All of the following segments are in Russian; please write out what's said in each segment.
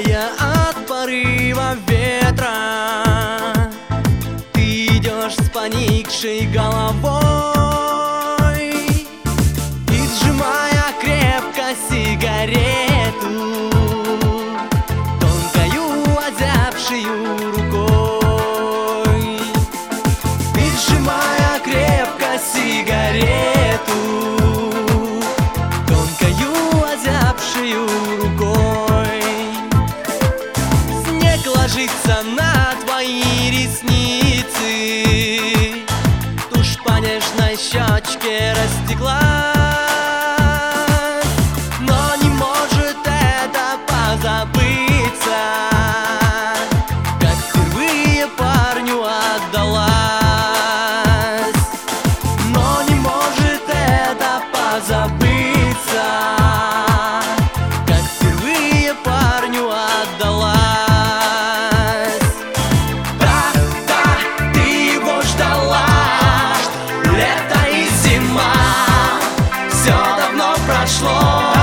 Ускользая от порыва ветра Ты идешь с поникшей головой. пацана прошло.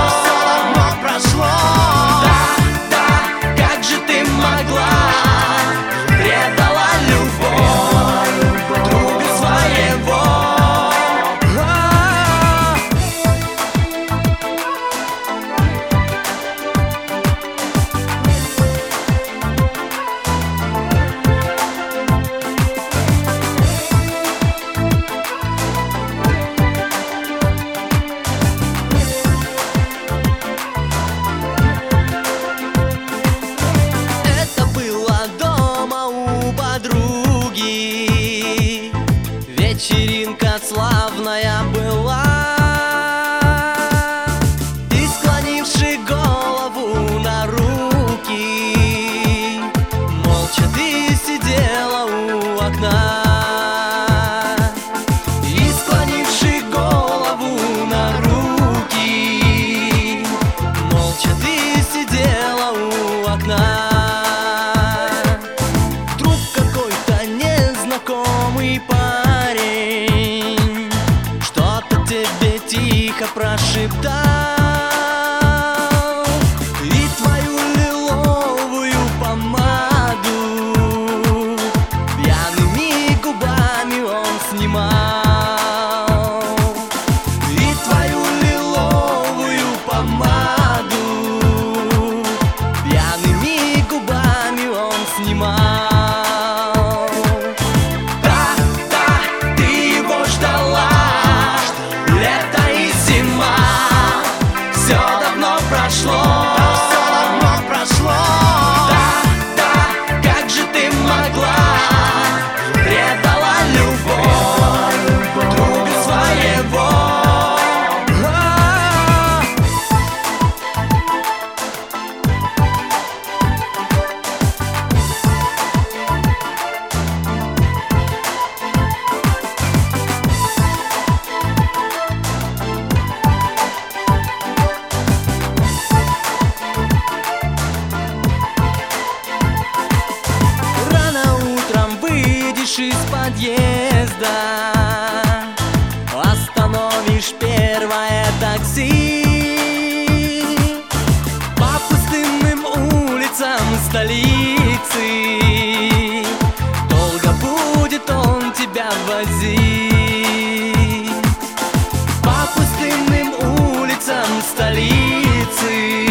Вечеринка славная была. прошептать поезда Остановишь первое такси По пустынным улицам столицы. Долго будет он тебя возить По пустынным улицам столицы.